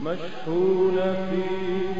مشحون فيه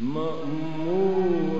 مأمور.